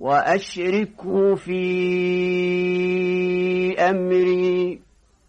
وأشركه في أمري.